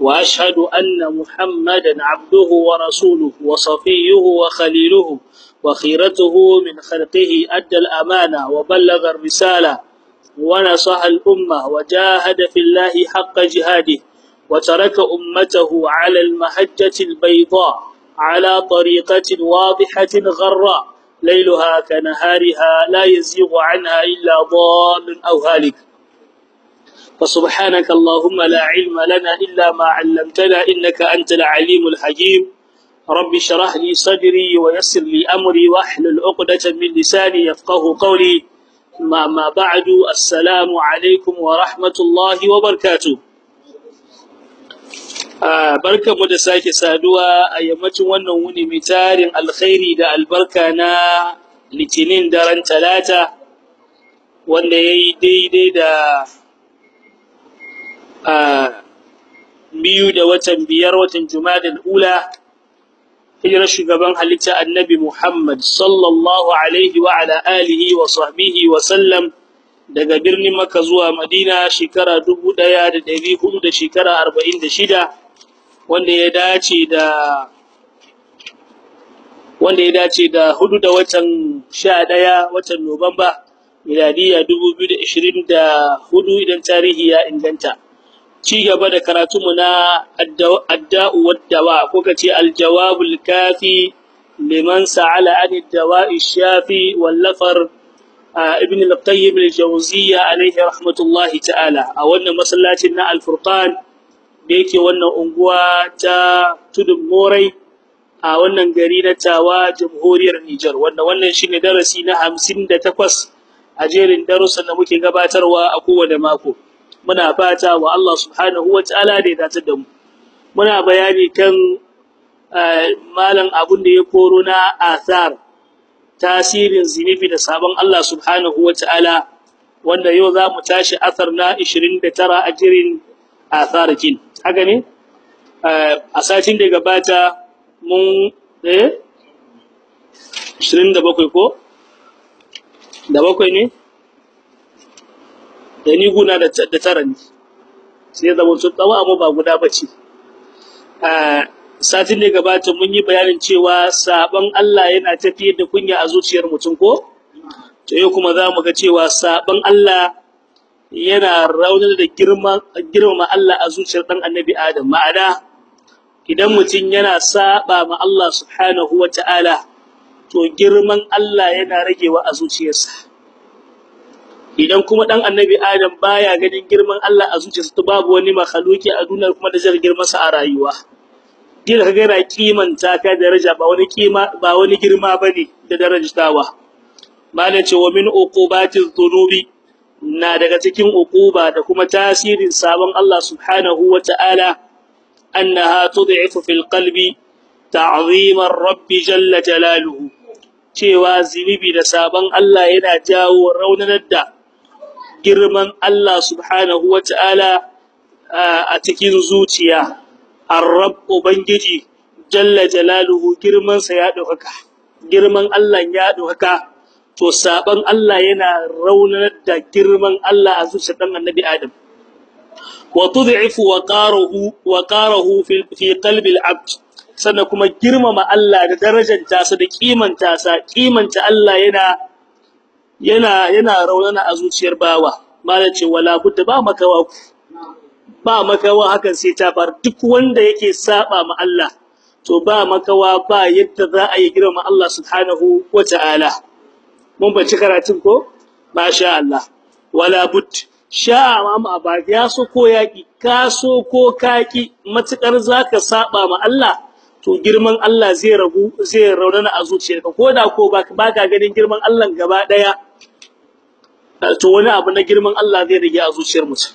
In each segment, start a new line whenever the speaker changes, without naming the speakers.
وأشهد أن محمدا عبده ورسوله وصفيه وخليله وخيرته من خلقه أدى الأمانة وبلغ الرسالة ونصح الأمة وجاهد في الله حق جهاده وترك أمته على المحجة البيضاء على طريقة واضحة غراء ليلها كنهارها لا يزيغ عنها إلا ضال أو هالك. فسبحانك اللهم لا علم لنا إلا ما علمتنا إنك أنت العليم الحكيم رب اشرح لي صدري ويسر لي أمري واحلل عقدة من لساني يفقه قولي ما, ما بعد السلام عليكم ورحمة الله وبركاته barka mu da sake saduwa a yammacin wannan wuni mai tarin alkhairi da albarka na litinin daren talata wanda ya yi daidai da biyu da watan biyar watan jumadal ula hijirar shugaban halitta annabi muhammad sallallahu alaihi wa ala alihi wa sahbihi wa sallam daga birnin maka zuwa madina shekara dubu ɗaya da ɗari huɗu da shekara arba'in da shida wanda ya dace da wanda ya dace da huɗu da watan sha ɗaya watan idan tarihi ya inganta. Ci gaba da karatunmu na adda'u waddawa ko ka ce aljawabul kafi liman sa'ala an dawa'i shafi wallafar ibn al-qayyim al-jawziyya alaihi rahmatullahi ta'ala. A wannan masallacin na al-furqan da yake wannan unguwa ta tudun morai a wannan gari na tawa jamhuriyar Nijar. Wanda wannan shine darasi na hamsin da takwas a jerin darussan da muke gabatarwa a kowane mako. Muna fata wa Allah subhanahu wa ta'ala da ya dace da mu. Muna bayani kan malam abun da ya koro na athar tasirin zinibi da sabon Allah subhanahu wa ta'ala wanda yau za mu tashi athar na 29 a jerin atharakin haka ne? A satin da gabata mun eh 27 ko? Da bakwai ne? Da ni guna da tara ne. Sai zama sun tsawo amma ba guda bace a satin da gabata mun yi bayanin cewa sabon Allah yana tafiyar da kunya a zuciyar mutum ko? To yau kuma za mu ga cewa sabon Allah yana raunar da girmama Allah a zuciyar ɗan annabi Adam. Ma'ana idan mutum yana saba ma Allah subhanahu wa ta'ala to girman Allah yana ragewa a zuciyarsa. Idan kuma ɗan annabi Adam baya ganin girman Allah a zuciyarsa to babu wani makhaluki a duniya kuma da zai girman sa a rayuwa. Dole ka ga yana kimanta ka daraja ba wani kima ba wani girma ba ne da darajtawa malan ce wa min uqubatiz dhunubi. Na daga cikin uquba da kuma tasirin sabon Allah subhanahu wata'ala annaha tud'ifu fil qalbi ta'zima rabbi jalla jalaluhu. Cewa zinubi da sabon Allah yana jawo raunanar da girman Allah subhanahu wata'ala a cikin zuciya. Ar-rabb ubangiji jalla jalaluhu girman sa ya ɗauka girman Allah ya ɗauka to saban Allah yana raunar da girman Allah a zuciyar dan annabi Adam. Wa tud'ifu waqaruhu waqaruhu fi fi qalbi al-abd sannan kuma girmama Allah da darajanta sa da kimanta sa kimanta Allah yana yana yana raunana a zuciyar bawa. Malan ce wala budda ba makawa ba makawa hakan sai ta bar duk wanda yake saba ma Allah. To ba makawa ba yadda za a yi girmama Allah subhanahu wata'ala mun bace karatun ko? Masha Allah. Wala bud sha ma ba ya so ko yaki ka so ko kaki matuƙar zaka saba ma Allah to girman Allah zai ragu zai raunana a zuciyarka. Koda ko baka ganin girman Allah gaba ɗaya to wani abu na girman Allah zai rage a zuciyar mutum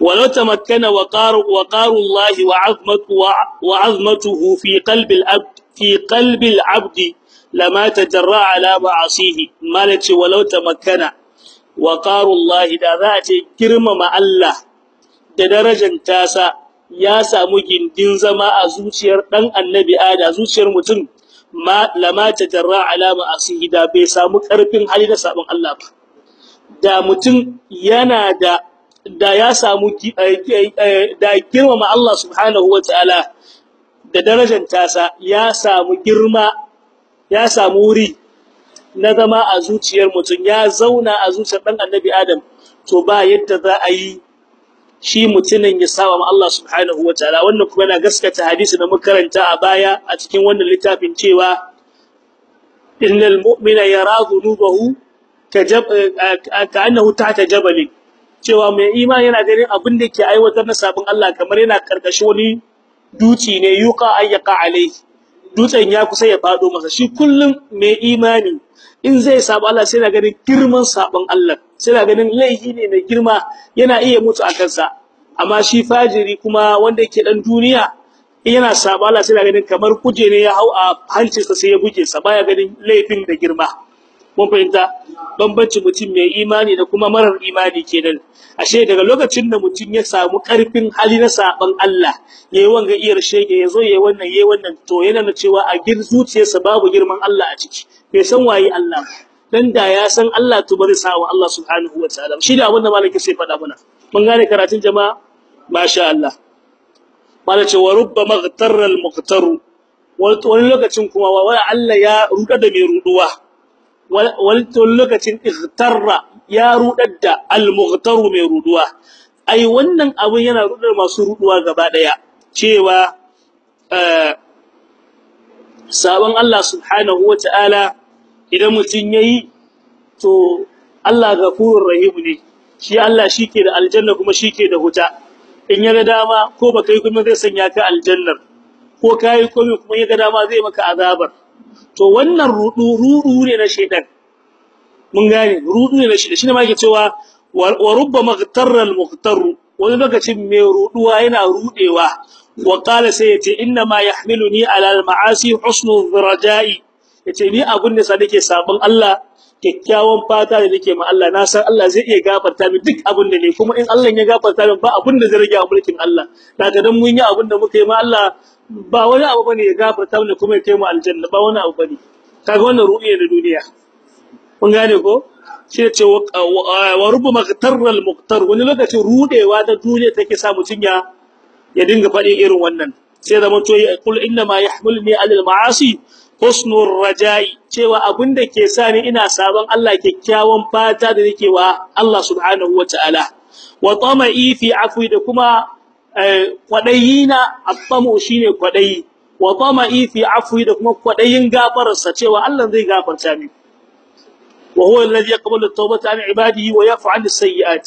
ولو تمكن وقار وقار الله وعظمته وعظمته في قلب العبد في قلب العبد lama tajarra ala ma'asihi malaci walau tamakkana wa qarullahi da za a ce girmama Allah da darajar tasa ya samu gindin zama a zuciyar dan annabi ada zuciyar mutum ma lama tajarra ala ma'asihi da bai samu karfin hali da sabon Allah ba Da mutum yana da da ya samu da girmama Allah subhanahu wataala da darajar tasa ya samu girma ya samu wuri na zama a zuciyar mutum ya zauna a zuciyar dan annabi Adam to ba yadda za a yi shi mutumin ya sawa ma Allah subhanahu wataala wannan kuma yana gaskata hadisi da muka karanta a baya a cikin wannan littafin cewa innal mu'mina yara dhunubahu ka'annahu tahta jabalin. Cewa mai imani yana ganin abin da ke aiwatar na sabon Allah kamar yana ƙarƙashin wani duci ne yuqa ayyaka alai dutsen ya kusa ya fado masa. Shi kullum mai imani in zai sabo Allah sai na ganin girman sabon Allah. Sai na ganin laifi ne mai girma yana iya mutu a kansa. Amma shi fajiri kuma wanda yake dan duniya yana sabo Allah sai na ganin kamar kuje ne ya hau a hancinsa sai ya buge sa baya ganin laifin da girma. Mun fahimta? Bambanci mutum mai imani da kuma marar imani kenan. Ashe daga lokacin da mutum ya samu ƙarfin hali na saban Allah yayi wanga iyar shege ya zo yayi wannan yayi wannan to yana da cewa a gir zuciyarsa babu girman Allah a ciki. Bai san waye Allah dan da ya san Allah to bari sawa Allah subhanahu wataala shi da abin da malaki sai faɗa mana. Mun gane karatun jama'a? Masha Allah. Malace wa rubba maghtarra al-muqtaru wani lokacin kuma wa Allah ya ruda da mai ruduwa wani lokacin ightarra ya rudar da al-mughtaru mai ruduwa. Ai wannan abun yana rudar masu ruduwa gaba ɗaya cewa sabon Allah subhanahu wataala idan mutun yayi to Allah gafurur rahim ne. Shi Allah shike da aljanna kuma shike da huta in ya ga dama ko baka yi kuma zai sanya ka aljannar. Ko kai komai kuma ya ga dama zai maka azabar. To wannan rudu rudu ne na shedan mun gane rudu ne na shedan shine ma yake cewa wa rubbama ghtarra al-mughtar wani lokacin mai ruduwa yana rudewa wa qala sai ya ce inna ma yahmiluni ala al-ma'asi husnu dhiraja'i ya ce ni abun da sa nake sabon Allah kyakkyawan fata da nake ma Allah na san Allah zai iya gafarta min duk abin da ne kuma in Allah ya gafarta min ba abin da zai rage a mulkin Allah. Daga dan mun yi abin da muka yi ma Allah ba wani abu ba ne ya gafarta mana kuma ya kai mu aljanna ba wani abu ba ne. Kaga wannan ruhi ne duniya. Kun gane ko? Shi ce wa rubama tarral muqtar wani lokacin rudewa da duniya take sa mutun ya ya dinga faɗin irin wannan. Sai da mutu ya kul inna ma yahmilni alal ma'asi husnur rajai cewa abin da ke sa ni ina sabon Allah kyakkyawan fata da nake wa Allah subhanahu wataala wa tama'i fi afwi da kuma kwadayina attamu shine kwadayi wa tama'i fi afwi da kuma kwadayin gafararsa cewa Allah zai gafarta min. Wa huwa alladhi yaqbalu at-tawbata an ibadihi wa yaf'u 'an as-sayyi'at.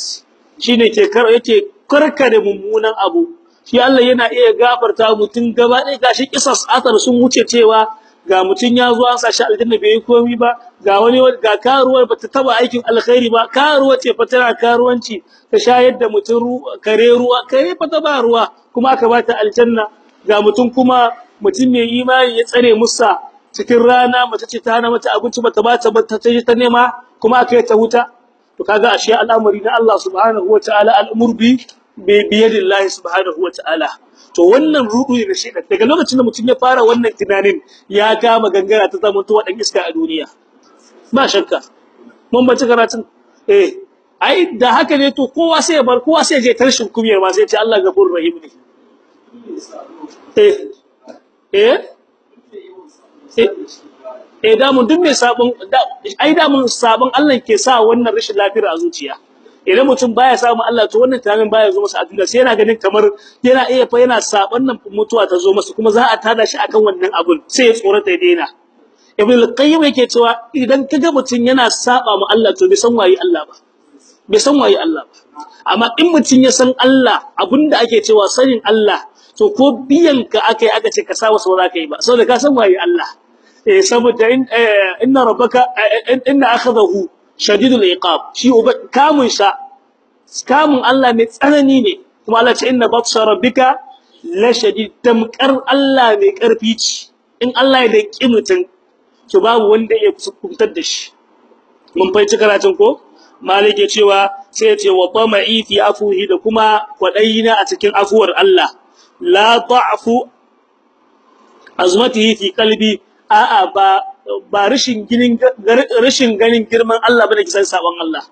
Shine ke kar yake karkare mummunan abu. Shi Allah yana iya gafarta mutun gaba ɗaya. Gashi kisas atar sun wuce cewa ga mutun ya zo an sashi aljanna bai komai ba ga wani ga karuwar bata taba aikin alkhairi ba karuwa ce fa tana karuwanci ta shayar da mutun kare ruwa kare fa ta ba ruwa kuma aka bata aljanna. Ga mutun kuma mutun mai imani ya tsare musa cikin rana mace ce ta hana mata abinci bata bata ba ta ta nema kuma aka ta huta to kaga ashe al'amari na Allah subhanahu wataala al'umur bi bi biyadillahi subhanahu wataala to wannan rudu ne shi daga lokacin da mutum ya fara wannan tunanin ya kama gangara ta zama to wadan iska a duniya. Ba shakka. Mun bace karatun. Eh ai da haka ne to kowa sai ya bar kowa sai ya je tarshin kumiyar ma sai ya ce Allah gafurur rahim ne. Eh eh eh da mun duk mai sabon ai da mun sabon Allah ke sa wannan rashin lafiyar a zuciya. Idan mutum baya samu Allah to wannan tunanin baya zo masa a duniya sai yana ganin kamar yana iya fa yana sabon nan mutuwa ta zo masa kuma za a tada shi akan wannan abun sai ya tsorata ya daina. Ibn al-qayyim yake cewa idan kaga mutum yana saba mu Allah to bai san waye Allah ba. Bai san waye Allah ba. Amma in mutum ya san Allah abin da ake cewa sanin Allah to ko biyan ka akai aka ce ka sa wasu ba za ka yi ba. Saboda ka san waye Allah. Eh saboda inna rabbaka inna akhadahu shadidul iqab. Shi kamun sa kamun Allah mai tsanani ne. Kuma Allah ce inna batsha rabbika la shadid. Tamkar Allah mai ƙarfi ce. In Allah ya daki mutun to babu wanda ya kusantar da shi. Mun fahimci karatun ko? Malik ya cewa sai ya ce wa tama'i fi afuhi da kuma kwadayina a cikin afuwar Allah. La ta'fu azmatihi fi qalbi. A'a ba ba rishin ginin rishin ganin girman Allah ba ne kisan sabon Allah.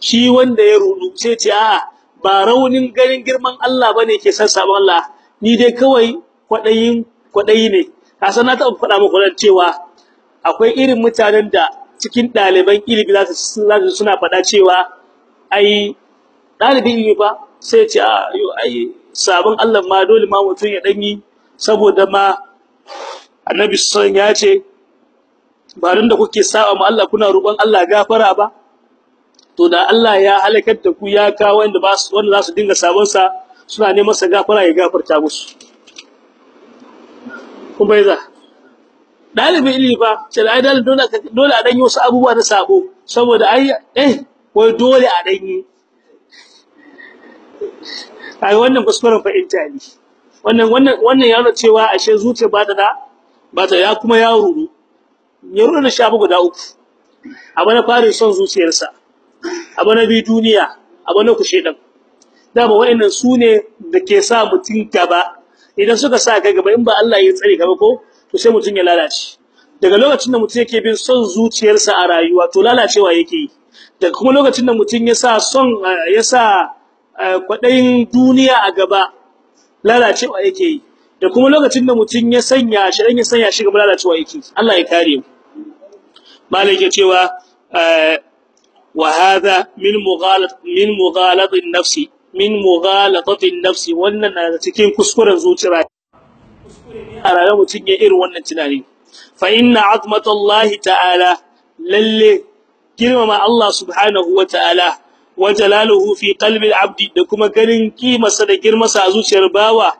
Shi wanda ya rudu sai ce a'a ba raunin ganin girman Allah ba ne ke san sabon Allah. Ni dai kawai kwadayin kwadayi ne. Kasan na taɓa faɗa muku cewa akwai irin mutanen da cikin ɗaliban ilimi za su suna faɗa cewa ai ɗalibin ilimi ba sai ce a ai sabon Allah ma dole ma mutum ya ɗanyi saboda ma annabi son ya ce ba don da kuke saba ma Allah kuna roƙon Allah gafara ba? To da Allah ya halakar da ku ya kawo wanda ba su wanda za su dinga sabon sa suna neman sa gafara ya gafarta musu. Kun bai za dalibin ilimi fa sai ai dole dole a danyi wasu abubuwa na sabo saboda ai eh wai dole a danyi ai wannan kuskuren fahimta ne. Wannan wannan wannan ya cewa ashe zuciya ba ta ba ta ya kuma ya ruru. Ya ruru da shabu guda uku. Abu na farin son zuciyarsa. Abu na bi duniya. Abu na kushe dan dama wa'annan su ne da ke sa mutum gaba. Idan suka sa ka gaba in ba Allah ya tsare gaba ko to sai mutum ya lalace. Daga lokacin da mutum yake bin son zuciyarsa a rayuwa to lalacewa yake yi. Daga kuma lokacin da mutum ya sa son ya sa kwadayin duniya a gaba lalacewa yake yi. Da kuma lokacin da mutum ya sanya shi dan ya sanya shi gaba lalacewa yake. Allah ya kare mu. Malai yake cewa wa hadha min mughalat min mughalat an-nafsi min mughalatati an-nafsi wannan na cikin kuskuren zuciya. A rayuwar ya irin wannan tunani. Fa inna azmatallahi ta'ala lalle girmama Allah subhanahu wa ta'ala wa jalaluhu fi qalbi al-abdi da kuma ganin kimarsa da girmasa a zuciyar bawa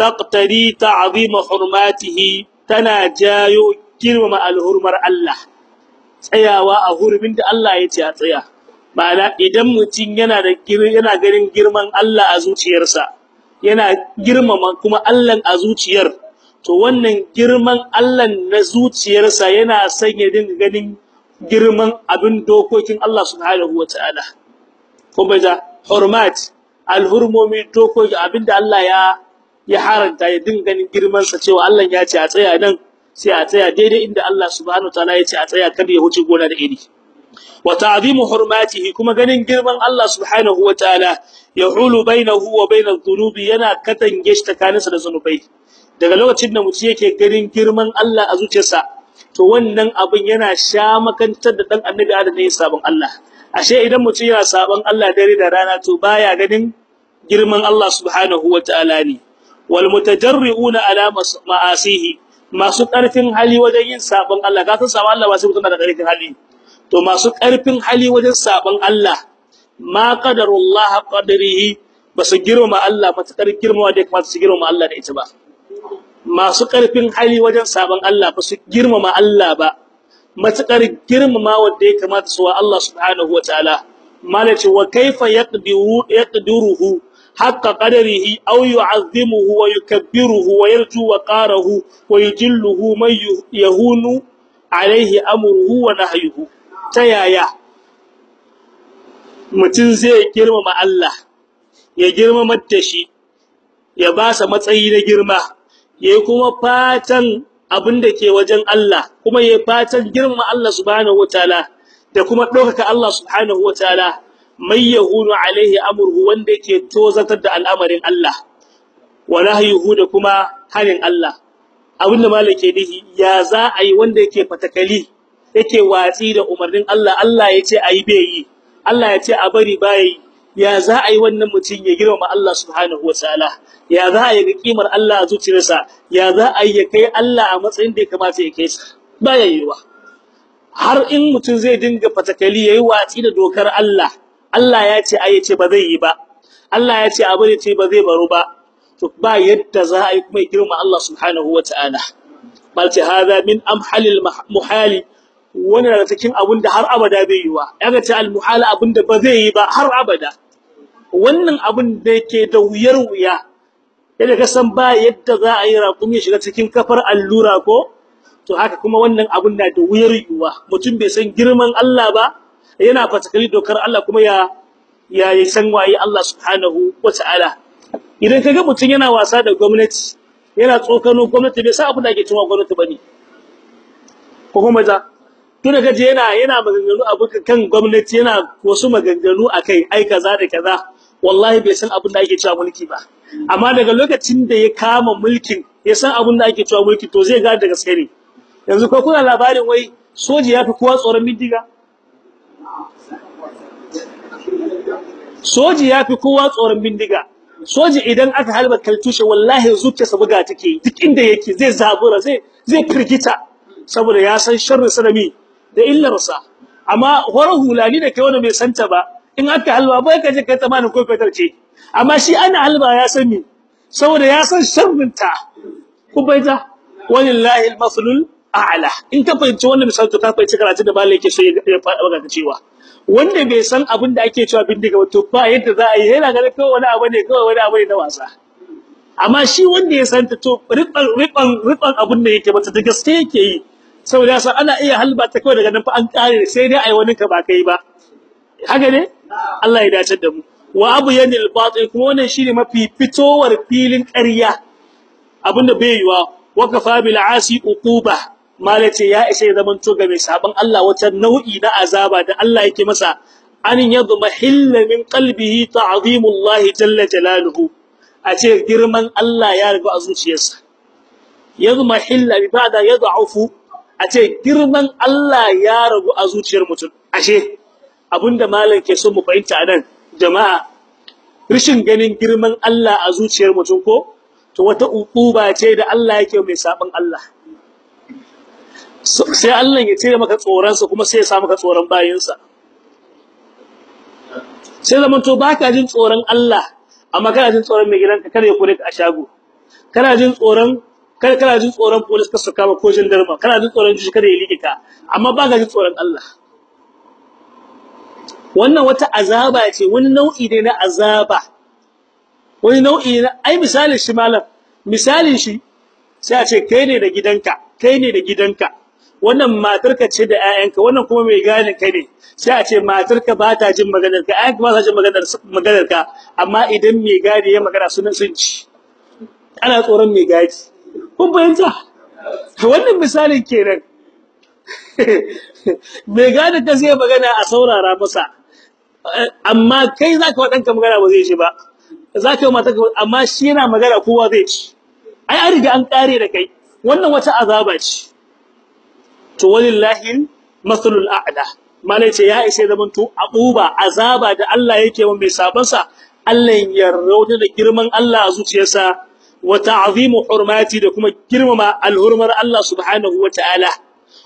taqtari ta'zima hurmatihi tana jayo girmama al-hurmar Allah. Tsayawa a hurumin da Allah ya ce a tsaya. Ma'ana idan mutum yana da yana ganin girman Allah a zuciyarsa yana girmama kuma Allah a zuciyar to wannan girman Allah na zuciyarsa yana sanya dinga ganin girman abin dokokin Allah subhanahu wataala kuma da hurmat alhurmomi dokoki abin da Allah ya ya haranta ya dinga ganin girman sa cewa Allah ya ce a tsaya nan sai a tsaya daidai inda Allah subhanahu wataala ya ce a tsaya kada ya huce gona da iri. Wa ta'zimu hurmatihi kuma ganin girman Allah subhanahu wataala yahulu bainahu wa bainadh dhunubi yana katange shi tsakaninsa da zanubai daga lokacin da mutum yake ganin girman Allah a zuciyarsa to wannan abin yana sha makantar da dan annabi Adam ne sabon Allah. Ashe idan mutum yana sabon Allah dare da rana to baya ganin girman Allah subhanahu wataala ne. Wal mutajarriuna ala ma'asihi masu ƙarfin hali wajen yin sabon Allah ka san sabon Allah ba sai mutum da ƙarfin hali to masu ƙarfin hali wajen sabon Allah ma qadarullah qadarihi ba su girma Allah matakar girma da kuma su girma Allah da ita ba masu ƙarfin hali wajen sabon Allah ba su girmama Allah ba matakar girmama wanda ya kamata su wa Allah subhanahu wataala malaci wa kaifa yaqdiru yaqdiruhu yukabbiruhu wa yarju wa qarahu wa yujilluhu man yahunu alayhi amruhu wa nahyuhu tayaya mutun zai girmama Allah ya girmama da shi ya ba sa matsayi na girma yayi kuma fatan abin da ke wajen Allah kuma yayi fatan girma Allah subhanahu wataala da kuma dokaka Allah subhanahu wataala mai yahunu alaihi amruhu wanda yake tozatar da al'amarin Allah wa nahyuhu da kuma hanin Allah. Abinda malake dihi ya za a yi wanda yake fatakali yake watsi da umarnin Allah Allah ya ce ayi bai Allah ya ce a bari bai ya za a yi wannan mutum ya girma Allah subhanahu wataala ya za a yi kimar Allah a zuciyarsa ya za a yi kai Allah a matsayin da ya kamata ya kai sa yiwa har in mutum zai dinga fatakali yayi watsi da dokar Allah Allah ya ce ai ce ba zai yi ba. Allah ya ce abu ne ce ba zai baro ba. To ba yadda za a yi kuma girma Allah subhanahu wataala balta hada min amhalil muhali. Wani daga cikin abin da har abada bai yiwa yaga ce al muhala abin da ba zai yi ba har abada. Wannan abin da yake da wuyar wuya yadda ka san ba yadda za a yi raƙumi shiga cikin kafar allura ko? To haka kuma wannan abun na da wuyar yuwa mutum bai san girman Allah ba yana fatakari dokar Allah kuma ya ya san waye Allah subhanahu wataala idan kaga mutum yana wasa da gwamnati yana tsokano gwamnati bai san abin da ake cewa gwamnati ba ne ko kuma za tun da gaje yana yana maganganu abu kan gwamnati yana wasu maganganu akai ai kaza da kaza. Wallahi bai san abin da ake cewa mulki ba. Amma daga lokacin da ya kama mulkin ya san abin da ake cewa mulki to zai ga da gaske ne. Yanzu ko kuna labarin wai soji ya fi kowa tsoron bindiga? Soji ya fi kowa tsoron bindiga. Soji idan aka halba kaltushe wallahi zuciyarsa buga take duk inda yake zai zabura zai zai firgita saboda ya san sharri sanami da illarsa amma horar hulani da kai wanda bai santa ba in aka halba bai ka je kai tsammanin ko fetar amma shi ana halba ya san me? Saboda ya san sharrinta ku bai ta. Al-maslul a'la. In ka fahimci wannan misali to ka fahimci karatu da malai yake so ya faɗa maka cewa. Wanda bai san abin da ake cewa bindiga ba to ba yadda za a yi yana ganin kawai wani abu ne kawai wani abu ne na wasa. Amma shi wanda ya san ta to riban riban riban abin da yake mata da gaske yake yi. Saboda yasa ana iya halba ta kawai daga nan fa an kare sai dai ai wani ka ba kai ba. Haka ne? Allah ya dace da mu. Wa abu yanil batil kuma wannan shine mafi fitowar filin ƙarya. Abinda bai yiwa wa kafa bil asi uquba. Malace ya ishe zaman to ga mai saban Allah wata nau'i na azaba da Allah yake masa an yadma hilla min qalbihi ta'zimullah jalla jalaluhu. A ce girman Allah ya riga a zuciyarsa. Yadma hilla bi ba'da a ce girman Allah ya ragu a zuciyar mutum. Ashe abin da malam ke so mu fahimta a nan jama'a rishin ganin girman Allah a zuciyar mutum ko? To wata ukuba ce da Allah yake mai saban Allah. Sai Allah ya cire maka tsoron sa kuma sai ya sa maka tsoron bayinsa. Sai zaman to baka jin tsoron Allah amma kana jin tsoron mai gidanka kada ya kore ka a shago. Kana jin tsoron kada kana jin tsoron police ka su kama ko gendarme. Kana jin tsoron juji kada ya liƙe ka amma baka jin tsoron Allah. Wannan wata azaba ce wani nau'i ne na azaba. Wani nau'i na ai misalin shi malam misalin shi sai a ce kai ne da gidanka kai ne da gidanka. Wannan matarka ce da ƴaƴanka wannan kuma mai gadin kai ne. Sai a ce matarka ba ta jin maganar ka ƴaƴanka ba ta jin maganar maganar ka. Amma idan mai gadi ya magana sunan sun ci ana tsoron mai gadi. Kun bayyana wannan misalin kenan. Mai gadin ka zai magana a saurara masa. Amma kai zaka wadanka magana ba zai shi ba. Zaka yi mata amma shi yana magana kowa zai ci ai an riga an kare da kai. Wannan wata azaba ce. To walillahi masalul a'la. Malai ce ya ishe zaman to abuba azaba da Allah yake wa mai saban sa Allah ya rauda da girman Allah a zuciyarsa wa ta'zimu hurmati da kuma girmama alhurmar Allah subhanahu wa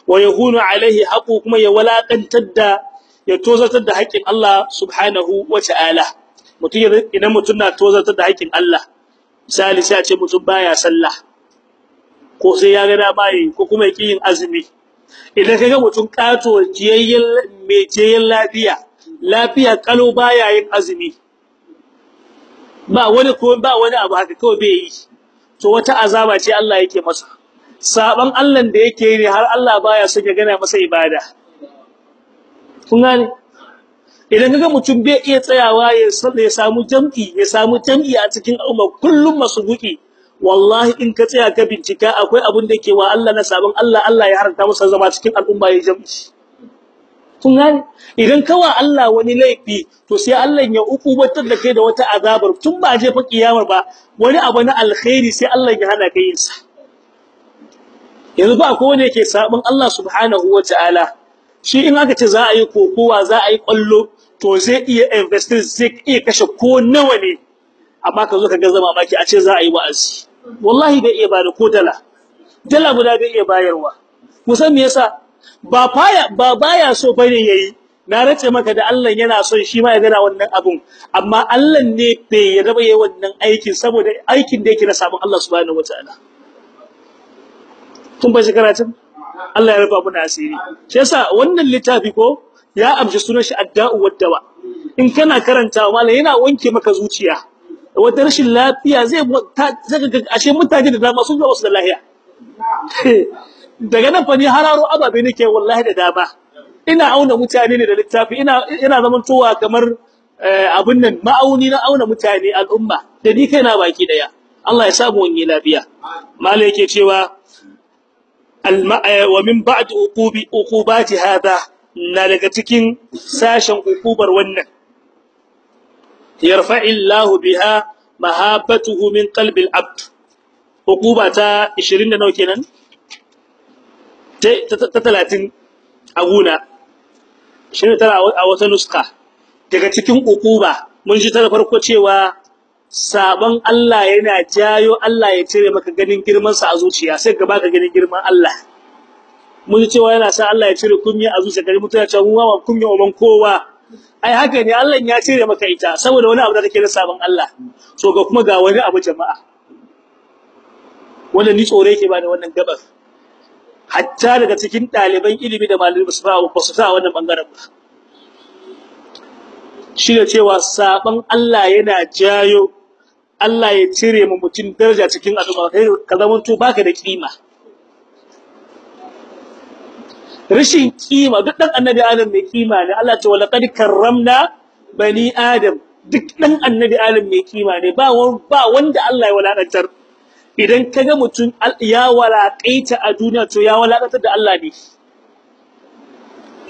wa yahunu alaihi haqu kuma ya walakantar da ya tozatar da haƙƙin Allah subhanahu wata'ala mutum idan mutum na tozatar da haƙƙin Allah misali sai a ce mutum baya sallah ko sai ya ga dama yi ko kuma yake yin azumi. Idan kaga mutum kato jiyayyen mai jiyayyen lafiya lafiya kalo baya yin azumi. Ba wani ko ba wani abu haka kawai bai yi. To wata azaba ce Allah yake masa. Saban Allah da yake yi har Allah baya son gana masa ibada. Kun gane? Idan kaga mutum bai iya tsayawa ya samu jam'i ya samu jam'i a cikin al'umma kullum masubuki wallahi in ka tsaya ka bincika akwai abin da yake wa Allah na sabon Allah Allah ya haranta masa zama cikin al'umma ya jam'i. Kun gane? Idan kawa Allah wani laifi to sai Allah ya ukubatar da kai da wata azabar. Tun ba je fa kiyamar ba wani abu na alkhairi sai Allah ya hana kai yin sa. Yanzu ba akwai wanda yake sabon Allah subhanahu wataala shi in aka ce za a yi kokowa za a yi ƙwallo to zai iya investir zai iya kashe ko nawa ne. Amma ka zo ka ga zama maki a ce za a yi wa'azi. Wallahi bai iya ba da ko dala. Dala guda bai iya bayarwa. Musan me yasa? Ba baya ba baya so ba ne yayi. Na race maka da Allah yana son shi ma ya gana wannan abun. Amma Allah ne bai yarda ba yayi wannan aikin saboda aikin da yake na sabon Allah subhanahu wataala kun bai karatun? Allah ya rufa muna asiri. Shi yasa wannan littafi ko ya amshi sunan shi adda'u waddawa. In kana karantawa mallan yana wanke maka zuciya. Wata rashin lafiya zai ga ashe mutane da dama sun ga wasu da lafiya daga nan fa hararo ababe nake wallahi da dama. Ina auna mutane ne da littafi ina ina zaman towa kamar abun nan ma'auni na auna mutane al'umma da ni kaina baki ɗaya. Allah ya samu wani lafiya. Malai yake cewa wa min ba'd uqubi uqubati hada na daga cikin sashen uqubar wannan. Yarfa'illahu biha mahabbatuhu min qalbi al-abd. Uquba ta 20 da nawa kenan? Ta 30 a guna. 29 a wata nuska. Daga cikin uquba mun ji ta farko cewa sabon Allah yana jayo Allah ya cire maka ganin girman sa a zuciya sai gaba ganin girman Allah. Mun ji cewa yana sa Allah ya cire kunya a zuciya gari mutuna cewa mu ma kunya kowa. Ai haka ne Allah ya cire maka ita saboda wani abu da take na sabon Allah. So ga kuma ga wani abu jama'a. Wanda ni tsore yake bani wannan gabar. Hatta daga cikin ɗaliban ilimi da malamai su fa ba su sa wannan ɓangaren ba. Shi da cewa saban Allah yana jayo Allah ya cire mu mutum daraja cikin al'umma. Kai ka zaman to baka da kima rashin kima duk dan annabi Adam mai kima ne. Allah ce wala karramna bani Adam. Duk dan annabi Adam mai kima ne. Ba ba wanda Allah ya walakantar idan kaga mutum ya walakaita a duniya to ya walakantar da Allah ne.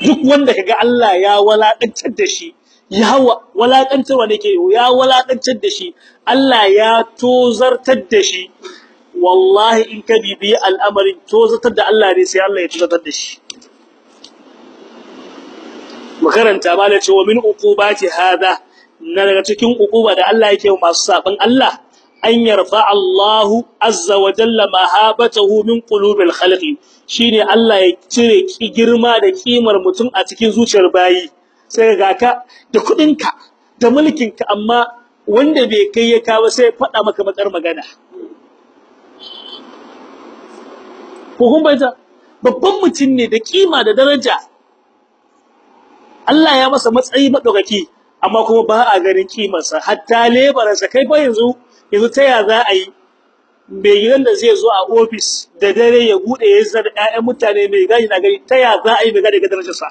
Duk wanda kaga Allah ya walakantar da shi ya walakantarwa nake ya walakantar da shi Allah ya tozartar da shi. Wallahi in ka bibi al'amarin tozartar da Allah ne sai Allah ya tozartar da shi. Makaranta mala ce wa min uqubati hada na daga cikin uquba da Allah yake masu saban Allah an yarfa Allahu azza wa jalla mahabatahu min qulubil khalqi. Shine Allah ya cire girma da kimar mutum a cikin zuciyar bayi. Sai ga ka da kudinka da mulkinka amma wanda bai kai ya kawo sai faɗa maka matsar magana. Ko kun bayyana? Babban mutum ne da kima da daraja. Allah ya masa matsayi madaukaki amma kuma ba a ganin kimarsa. Hatta lebararsa kai fa yanzu yanzu ta ya za a yi? Mai gidan da zai zo a ofis da dare ya buɗe ya zar ƴaƴan mutane mai gani na gari ta ya za a yi mai gani ga darajarsa?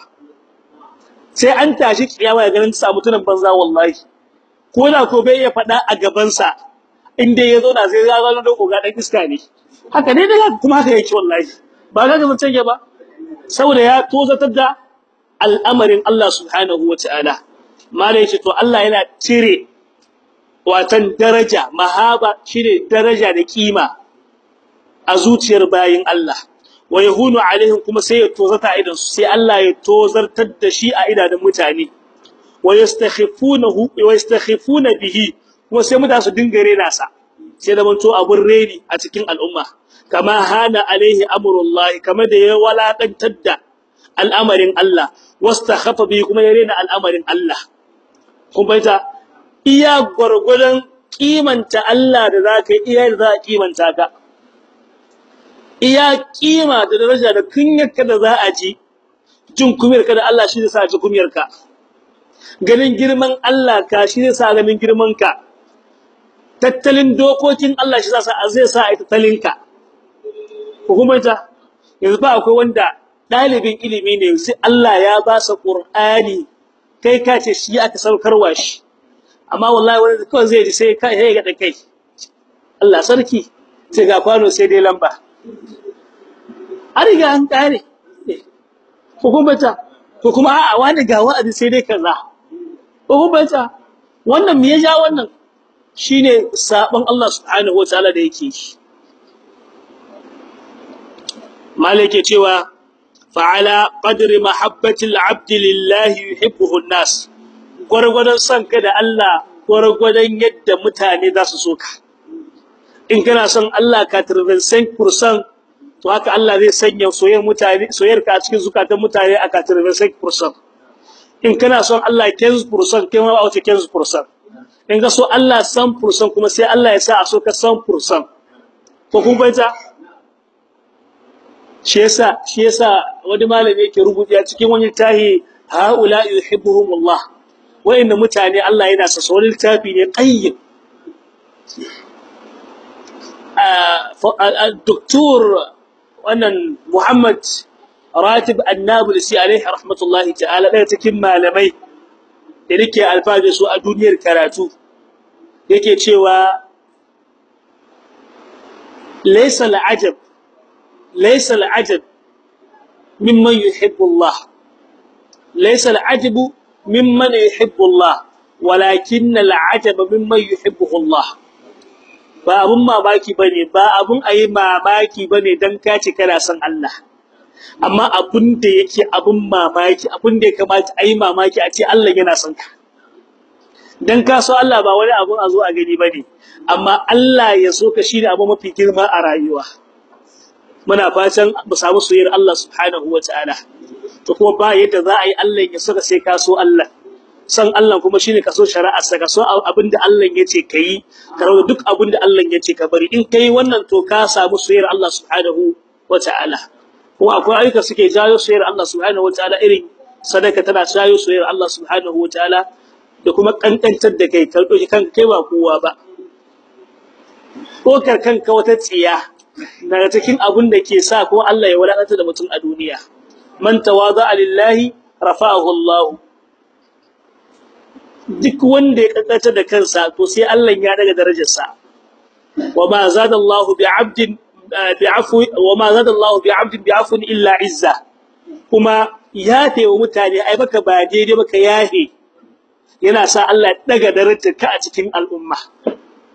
Sai an tashi kiyawa ya ganin sa mutunan banza wallahi. Ko da ko bai ya faɗa a gabansa inda ya zo na sai ya gano da koga dan iska ne. Haka ne da kuma haka yake wallahi. Ba ga ga mutum ba? Saboda ya tozatar da al'amarin Allah subhanahu wataala malai ce to Allah yana cire watan daraja mahaba shine daraja da kima a zuciyar bayin Allah. Wa yahunu alaihim kuma sai ya tozata idan su sai Allah ya tozartar da shi a idanun mutane. Wa yastakhifunahu wa yastakhifuna bihi kuma sai mutane su dinga rena sa sai da manto abun reni a cikin al'umma. Kama hana alaihi amrullahi kama da ya walakantar da al'amarin Allah wastakhafa bihi kuma ya rena al'amarin Allah. Kun baita iya gurgurdan kimanta Allah da zaka iya da za kimanta ka. Iya kima da daraja da kunyarka da za a ji jin kumiyarka da Allah shi zai sa ji kumiyarka ganin girman Allah ka shi zai sa ganin girman ka tattalin dokokin Allah shi zai sa ai tattalin hukumanta yanzu ba akwai wanda dalibin ilimi ne sai Allah ya ba sa Qur'ani. Kai ka ce shi aka saukarwa shi. Amma wallahi wani kawai zai ji sai kai ya ga kai. Allah sarki sai ga kwano sai dai lamba. An riga an kare hukumata ko kuma a'a wani ga wa'azi sai dai kaza. Hukumata wannan me ya ja wannan? Shine sabon Allah subhanahu wataala da yake shi malike cewa fa'ala qadri mahabbati al-'abd lillahi yuhibbuhu an-nas gurgurdan son ka da Allah gurgurdan yadda mutane za su so ka in kana son Allah ka 35% to haka Allah zai sanya soyayyar mutane soyayyarka a cikin zukatan mutane a 85% in kana son Allah 15% kai ma ba wace 15% in ga so Allah 100% kuma sai Allah ya sa a so ka 100% ko kun shi yasa shi yasa wani malami yake rubuta cikin wani tahi haula yuhibbuhum Allah wa'inda mutane Allah yana sa saurin littafi ne qayyim. A doktor wannan Muhammad Ratib Annabulsi alaihi rahmatullahi ta'ala ɗaya cikin malamai da nake alfaje su a duniyar karatu yake cewa laysa al'ajab laysa al'ajab mimman yuhibbu Allah laysa al'ajabu mimman yuhibbu Allah walakin al'ajab mimman yuhibbu Allah ba abun mamaki ba ne ba abun ayi mamaki ba ne dan kace kana son Allah amma abun da yake abun mamaki abun da ya kamata ayi mamaki a ce Allah yana son ka dan ka so Allah ba wani abun a zo a gani ba ne amma Allah ya so ka shine abu mafi girma a rayuwa muna fatan mu samu soyayyar Allah subhanahu wataala to kuma ba yadda za a yi Allah ya saka sai ka so Allah. San Allah kuma shine ka so shari'ar sa ka so abin da Allah ya ce kai ka rawa duk abin da Allah ya ce ka bari. In kai wannan to ka samu soyayyar Allah subhanahu wataala kuma akwai ayyuka suke jayo soyayyar Allah subhanahu wataala irin sadaka tana jayo soyayyar Allah subhanahu wataala da kuma kankantar da kai karɓo shi kanka kai ba kowa ba. Ɗaukar kanka wata tsiya daga cikin abin da ke sa ko Allah ya wadata da mutum a duniya. Man tawada lillahi rafa'ahu Allah. Duk wanda ya kankanta da kansa to sai Allah ya daga darajarsa. Wa ma zada Allah bi 'abdin bi'afwi wa ma zada Allah bi 'abdin illa izza. Kuma yafe wa mutane ai baka ba daidai baka yahe yana sa Allah ya daga darajar ka a cikin al'umma.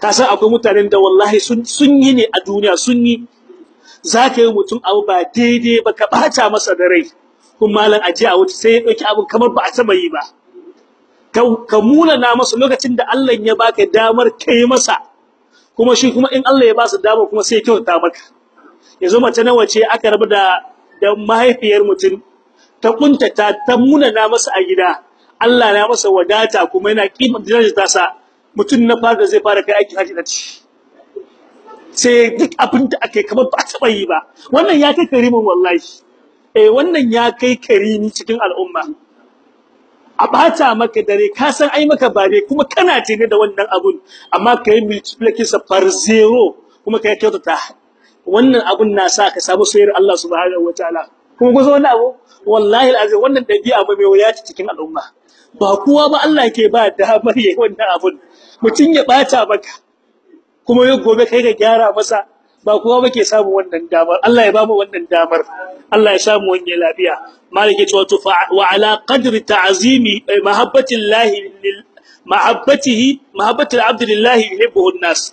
Ka san akwai mutanen da wallahi sun yi ne a duniya sun yi. Zaka yi mutum abu ba daidai ba ka bata masa da rai. Kuma malan aje a wuce sai ya ɗauki abin kamar ba a taba yi ba. Ka ka na masa lokacin da Allah ya baka damar kai masa kuma shi kuma in Allah ya ba su damar kuma sai ya kyauta maka. Yanzu mace nawa ce aka rabu da da mahaifiyar mutum ta kuntata ta na masa a gida. Allah na masa wadata kuma yana kimar darajar tasa mutum na fara zai fara kai aiki haji da ci. Sai duk abin da aka kamar ba taɓa yi ba. Wannan ya kai karimin wallahi. Eh wannan ya kai karimi cikin al'umma. A bata maka dare ka san ai maka ba dai kuma kana tene da wannan abun. Amma kai multiply sa par zero kuma kai kyautata. Wannan abun na sa ka samu soyayyar Allah subhanahu wataala kuma gozo wannan abu? Wallahi alazim wannan dabi'a ba mai wuya cikin al'umma. Ba kowa ba Allah ke ba damar yayi wannan abun. Mutun ya bata maka kuma yau gobe kai ga gyara masa ba kowa ba ke samu wannan damar. Allah ya ba mu wannan damar. Allah ya samu wani lafiya. Malike cewa to wa ala qadri ta'zimi mahabbati Allah mahabbatihi mahabbati al-abd lillahi yuhibbuhu an-nas.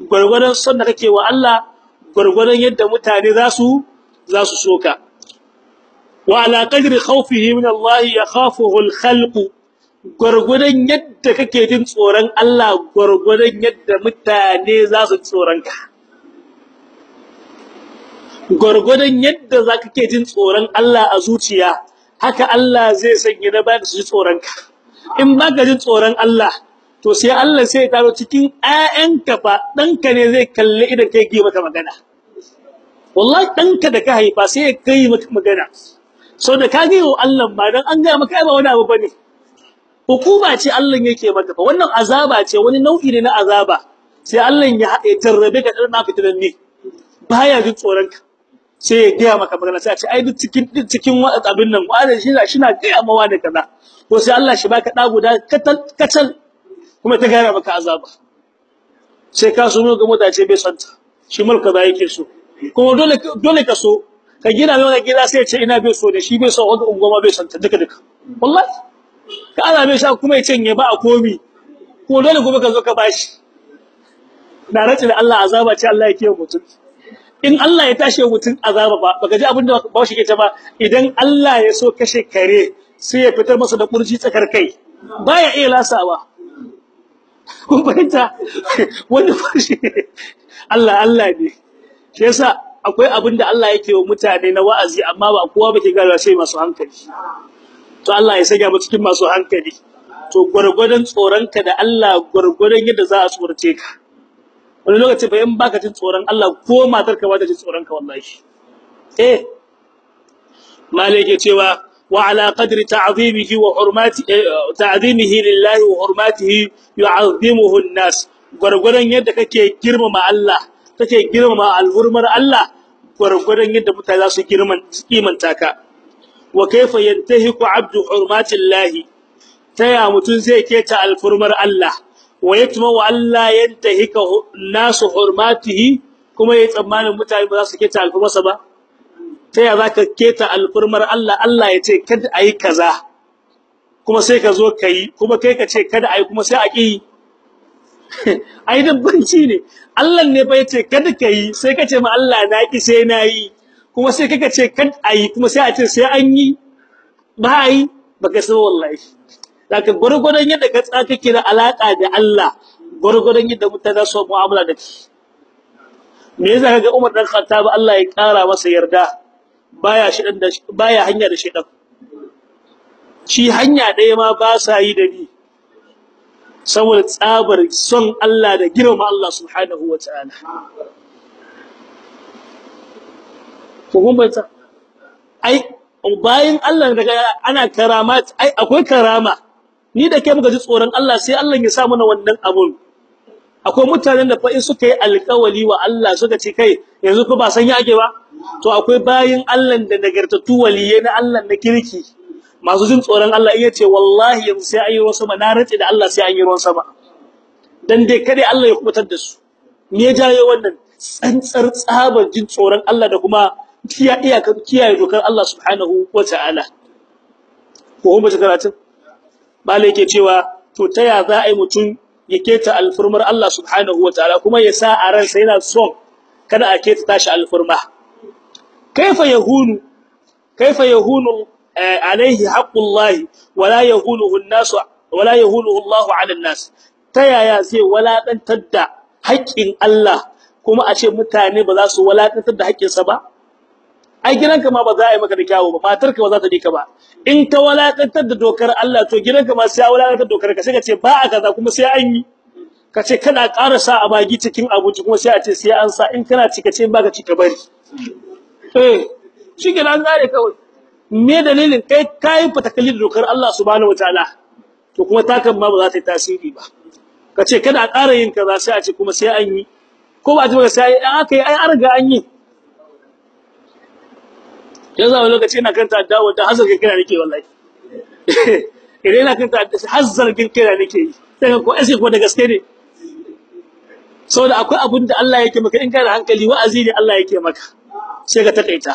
Gurgurdan son kake wa Allah gurgurdan yadda mutane za su za su soka wa ala qadri khawfihi min Allah yakhafuhu al-khalq gurgurdan yadda kake jin tsoron Allah gurgurdan yadda mutane za su tsoron ka. Gurgurdan yadda zaka ke jin tsoron Allah a zuciya haka Allah zai sanya na baka su tsoron ka. In baka jin tsoron Allah to sai Allah sai ya taro cikin ƴaƴanka fa danka ne zai kalle idan kai gi maka magana. Wallahi danka da ka haifa sai ya kai maka magana. So da ka gaiwa Allah ba dan an ga maka ba wani abu ba ne hukuma ce Allah yake maka fa. Wannan azaba ce wani nau'i ne na azaba. Sai Allah ya tarrabe ka dan fitinan ne. Baya jin tsoron ka sai ya gaya maka magana sai a ce ai duk cikin cikin abin nan wanda shi na shina gaya mawa da kaza. Ko sai Allah shi baka da guda katal kacal kuma ta gaya maka azaba. Sai ka suno ga mota ce bai santa shi mulka ba yake so. Kuma dole dole ka so. Ka gina mai gida sai ya ce ina bai so da shi bai so wanda ungoma bai santa duka duka wallahi. Ka ana mai sha kuma ya cinye ba a komi. Kuma dole kuma ka zo ka bashi. Na race da Allah azaba ce Allah yake mutum. In Allah ya tashi mutum azaba ba baka ji abin da ba shi ke ta ba idan Allah ya so kashe kare sai ya fitar masa da kurji tsakar kai. Baya iya lasawa. Kun fahimta? Wani fashi Allah Allah ne. Shi yasa akwai abin da Allah yake wa mutane na wa'azi amma ba kowa bake gaba sai masu hankali. To Allah ya sanya mu cikin masu hankali. To gurgurdan tsoronka da Allah gurgurdan yadda za a tsorace ka. Wani lokaci fa in baka jin tsoron Allah ko matarka ba ta jin tsoron ka wallahi. Eh. Malike cewa wa ala qadri ta'zimihi wa hurmati ta'zimihi lillahi wa hurmatihi yu'azzimuhu an-nas. Gurgurdan yadda kake girmama Allah kake girmama alhurmar Allah gurgurdan yadda mutane za su girman kimanta ka. Wa kaifa yantahiku abdu hurmatillahi? Taya mutun zai keta alfurmar Allah? Wa yatma wa Allah yantahika nasu hurmatihi? Kuma yayi tsammanin mutane ba za su keta alfurmarsa ba? Taya zaka keta alfurmar Allah? Allah ya ce kada ayi kaza. Kuma sai ka zo kai kuma kai ka ce kada ayi kuma sai a ki ai dabbanci ne. Allah ne fa ya ce kada kai sai ka ce ma Allah na ki sai na yi kuma sai kaka ce kad ayi kuma sai a ce sai an yi. Ba yi baka san wallahi. Zaka gurgurdan yadda ka tsaka kake da alaka da Allah gurgurdan yadda mutane su mu'amala da shi me yasa kaga Umar dan Khattab Allah ya kara masa yarda? Baya shi dan baya hanya da shi dan shi hanya ɗaya ma ba sa yi da ni. Saboda tsabar son Allah da girma Allah subhanahu wataala ko kun Allah daga ana karamat ai akwai karama. Ni da kai muka ji tsoron Allah sai Allah ya sa mana wannan abun. Akwai mutanen da fa in suka yi alƙawali wa Allah suka ce kai yanzu ko ba san yake ba? To akwai bayin Allah da nagartatu waliye na Allah na kirki. Masu jin tsoron Allah iya ce wallahi yanzu sai ayi ruwan sama na race da Allah sai an yi ruwan sama. Dan dai kada Allah ya kuɓutar da su. Me ya jaye wannan? Tsantsar tsabar jin tsoron Allah da kuma kiya iyakar kiyaye dokar Allah subhanahu wataala ko kuma karatun? Bale yake cewa to taya za a yi mutum ya keta alfurmar Allah subhanahu wataala kuma ya sa a ransa yana son kada a keta tashi alfurma kaifa yahunu? Kaifa yahunu alaihi haqqullahi wala yahunuhu an-nas wala yahunuhu Allah 'ala an-nas? Tayaya zai walakantar da haƙƙin Allah kuma a ce mutane ba za su walakantar da haƙƙinsa ba? Ai gidanka ma ba za a yi maka da kyawu ba matarka ba za ta bi ka ba. In ka walakantar da dokar Allah to gidanka ma sai walakantar dokar ka sai ka ce ba a kaza kuma sai an yi. Ka ce kana ƙara sa a bagi cikin abinci kuma sai a ce sai an sa. In kana ci ka ce ba ka ci ka bari. Eh shi ke nan gare kawai. Me dalilin? Kai kai fatakali da dokar Allah subhanahu wataala to kuma takan ma ba za ta yi tasiri ba. Ka ce kada a ƙara yin kaza sai a ce kuma sai an yi. Ko ba ji ba sai an aka yi an riga an yi. Yanzu a lokaci ina kanta dawo da hazar kira nake wallahi. Idan ina kanta hazar kira nake yi. Sai ko sai ko da gaske ne. Saboda akwai abin da Allah yake maka in kana hankali wa'azi ne Allah yake maka. Sai ka takaita.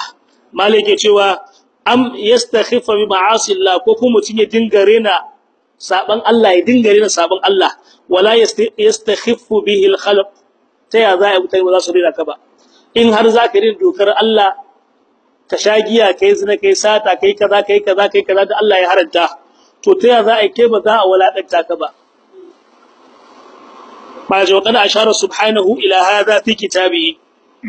Malai yake cewa am yastakhifa bi ma'asi ko kuma mutun ya dinga saban Allah ya dinga rena saban Allah. Wala yastakhifu bihi al-khalq. Ta ya za a mutane ba za su rena ka ba? In har za ka dokar Allah ka sha giya kai zina kai sata kai kaza kai kaza kai kaza da Allah ya haranta. To ta ya za a kai ba za a waladanta ka ba? Ma ji wakana ashara subhanahu ila hadha fi kitabihi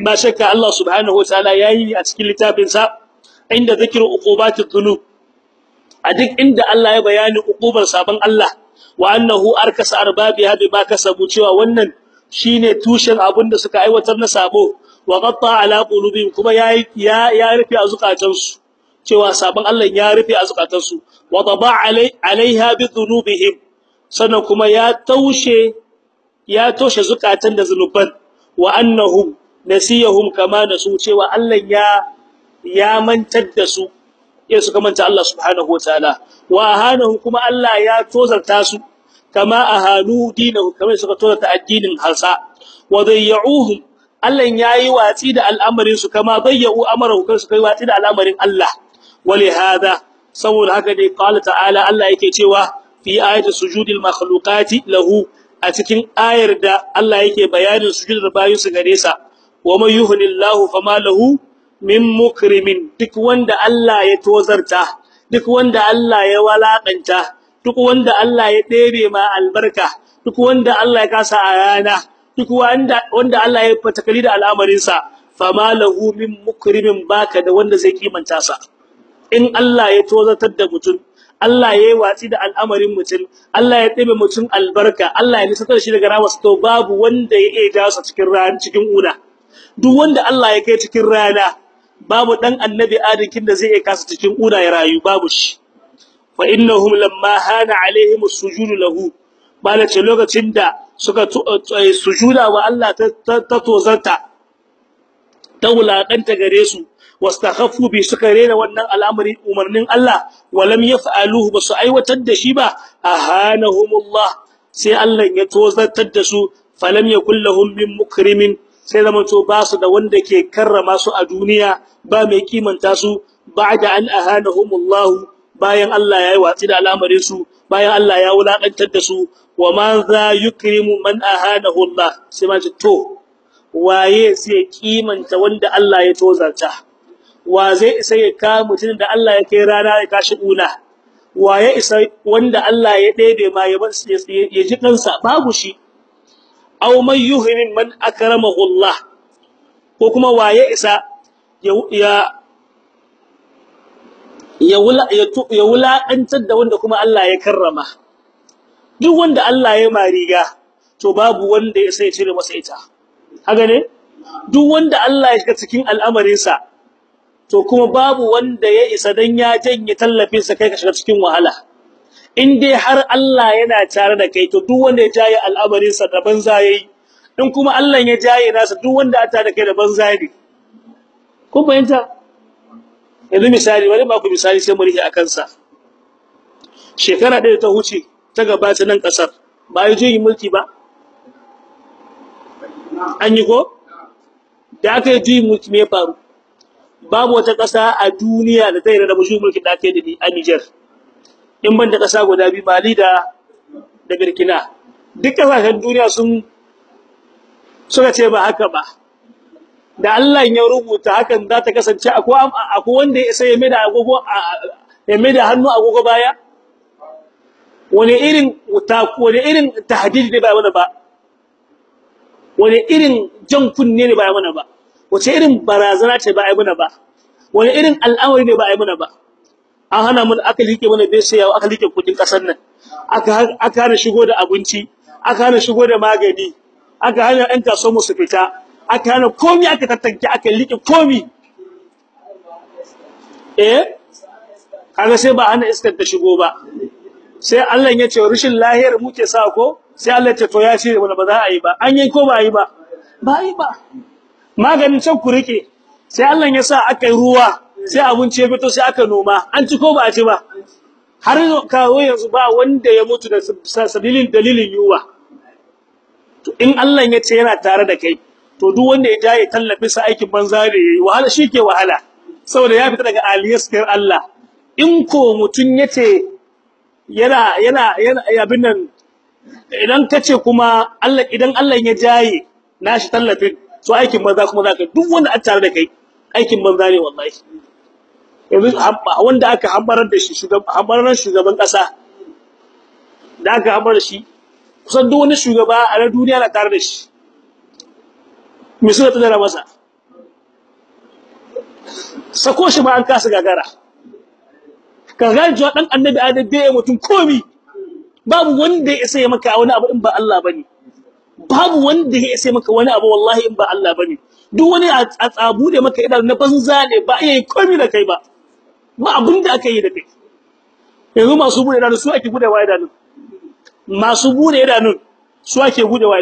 ma shakka Allah subhanahu wataala yayi a cikin littafin sa inda zikru uqubati dhunub. A duk inda Allah ya bayani uqubar saban Allah wa annahu arkasa arbabiha bima kasabu cewa wannan shine tushen abin da suka aiwatar na sabo. Wa qatta ala qulubihim kuma ya ya rufe a zukatansu. Cewa sabon Allah ya rufe a zukatansu. Wa taba alaiha bi dhunubihim. Sannan kuma ya taushe ya toshe zukatan da zanuban wa annahum nasiyahum kama nasu. Cewa Allah ya ya mantar da su. Ya suka manta Allah subhanahu wataala wa ahanahum kuma Allah ya tozarta su. Kama ahanu dinahu kama suka tozarta addinin halsa wa dayyuhum Allah yayi watsi da al'amarin su kama bayyu amarahu kan su kai watsi da al'amarin Allah. Wali hada saboda haka dai qala ta'ala Allah yake cewa fi ayati sujudil makhluqati lahu a cikin ayar da Allah yake bayanin sujudar bayin su gare sa wa man yuhnillahu fama lahu min mukrimin. Duk wanda Allah ya tozarta duk wanda Allah ya walakanta duk wanda Allah ya ɗebe ma albarka duk wanda Allah ya kasa ayana duk wanda wanda Allah ya fatakali da al'amarin sa fama lahu min mukrimin baka da wanda zai kimanta sa. In Allah ya tozartar da mutum Allah ya watsi da al'amarin mutum Allah ya ɗebe mutum albarka Allah ya nisantar shi daga rawarsa to babu wanda ya iya sa cikin rana cikin una. Duk wanda Allah ya kai cikin rana babu dan annabi adinkin da zai iya kasa cikin una ya rayu babu shi. Fa innahum lamma hana alaihim as-sujud lahu. Balace lokacin da suka sujuda wa Allah ta tozarta ta wulaƙanta gare su wastakhaffu bi suka rena wannan al'amari umarnin Allah walam yaf'aluhu ba su aiwatar da shi ba ahanahumullah sai Allah ya tozartar da su falam yakul lahum min mukrimin sai zama to ba su da wanda ke karrama su a duniya ba mai kimanta su ba'da an ahanahumullah bayan Allah ya yi watsi da al'amarin su bayan Allah ya wulakantar da su wa man za yukrimu man ahanahu Allah? Sai ma to waye sai kimanta wanda Allah ya tozarta? Wa zai isa ya ka mutun da Allah ya kai rana ya kashi una waye isa wanda Allah ya ɗebe ma ya ya ji kansa? Babu shi. Aw man yuhrin man akramahu Allah? Ko kuma waye isa ya ya wula ya wulakantar da wanda kuma Allah ya karrama? Duk wanda Allah ya mariga to babu wanda ya sai cire masa ita. Haka ne? Duk wanda Allah ya shiga cikin al'amarin sa to kuma babu wanda ya isa dan ya janye tallafin sa kai ka shiga cikin wahala. In dai har Allah yana tare da kai to duk wanda ya jaye al'amarin sa da banza yayi in kuma Allah ya jaye nasa duk wanda ya tare da kai da banza ne kun bayanta yanzu misali bari ba ku misali sai mu riƙe akan sa shekara ɗaya ta huce ta gabata nan ƙasar ba yi mulki ba? An yi ko? Da aka yi juyin mulki me faru? Babu wata ƙasa a duniya da ta yi da mulki da aka yi a Niger. In ban da ƙasa guda biyu Mali da da Burkina. Duk ƙasashen duniya sun suka ce ba haka ba. Da Allah ya rubuta hakan za ta kasance akwai wanda ya sai ya mai da agogo ya mai da hannu agogo baya? Wani irin wani irin tahdid ne ba mana ba? Wani irin jan kunne ne ba mana ba? Wace irin barazana ce ba ai mana ba? Wani irin al'amari ne ba ai mana ba? An hana mun aka like mana bai sai aka like kuɗin ƙasar nan. Aka aka hana shigo da abinci aka hana shigo da magani aka hana ɗan kasuwar mu su fita aka hana komi aka tattanke aka liƙe komi. Eh? Kaga sai ba hana iskar ta shigo ba. Sai Allah ya ce rushin lahiyar muke sa ko? Sai Allah ya ce to ya ce wala ba za a yi ba. An yi ko ba yi ba? Ba yi ba. Maganin can ku riƙe sai Allah ya sa aka yi ruwa sai abinci ya fito sai aka noma. An ci ko ba a ci ba? Har kawo yanzu ba wanda ya mutu da sabilin dalilin yuwa in Allah ya ce yana tare da kai to duk wanda ya jaye tallafin sa aikin banza ne yayi wahala shike wahala. Saboda ya fita daga aliyaskar Allah. In ko mutun ya ce yana yana yana abin nan idan kace kuma Allah idan Allah ya jaye nashi tallafin so aikin banza kuma zaka duk wanda a tare da kai aikin banza ne wallahi. Yanzu wanda aka hambarar da shi shugaban hambarar shugaban kasa da aka hambarar shi kusan duk wani shugaba a duniya na tare da shi. Me suka tsara masa? Sako shi ma an kasa gagara. Ka ga jiwa dan annabi adam bai mutum komi. Babu wanda ya isa maka wani abu in ba Allah ba ne babu wanda ya isa maka wani abu wallahi in ba Allah ba ne duk wani a tsabu da maka idan na banza ne ba yayi komi da kai ba. Ba abin da aka yi da kai. Yanzu masu buɗe idanun su ake buɗe wa masu buɗe idanun su ake buɗe wa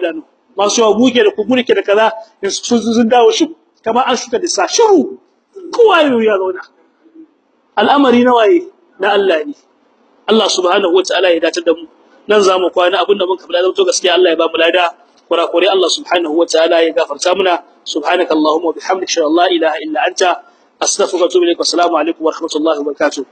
masu buke da kuburi ke da kaza sun dawo shi kamar an shuka da sa shiru. Kowa ya zauna. Al'amari na na Allah ne. Allah subhanahu wataala ya dace da mu. Nan za mu kwana abin da mun kabla zato gaskiya Allah ya ba mu lada. Kurakure Allah subhanahu wataala ya gafarta muna. Subhanakallahumma wa bihamdika la ilaha illa anta astaghfiruka wa atubu ilaik wa assalamu alaikum wa rahmatullahi wa barakatuh.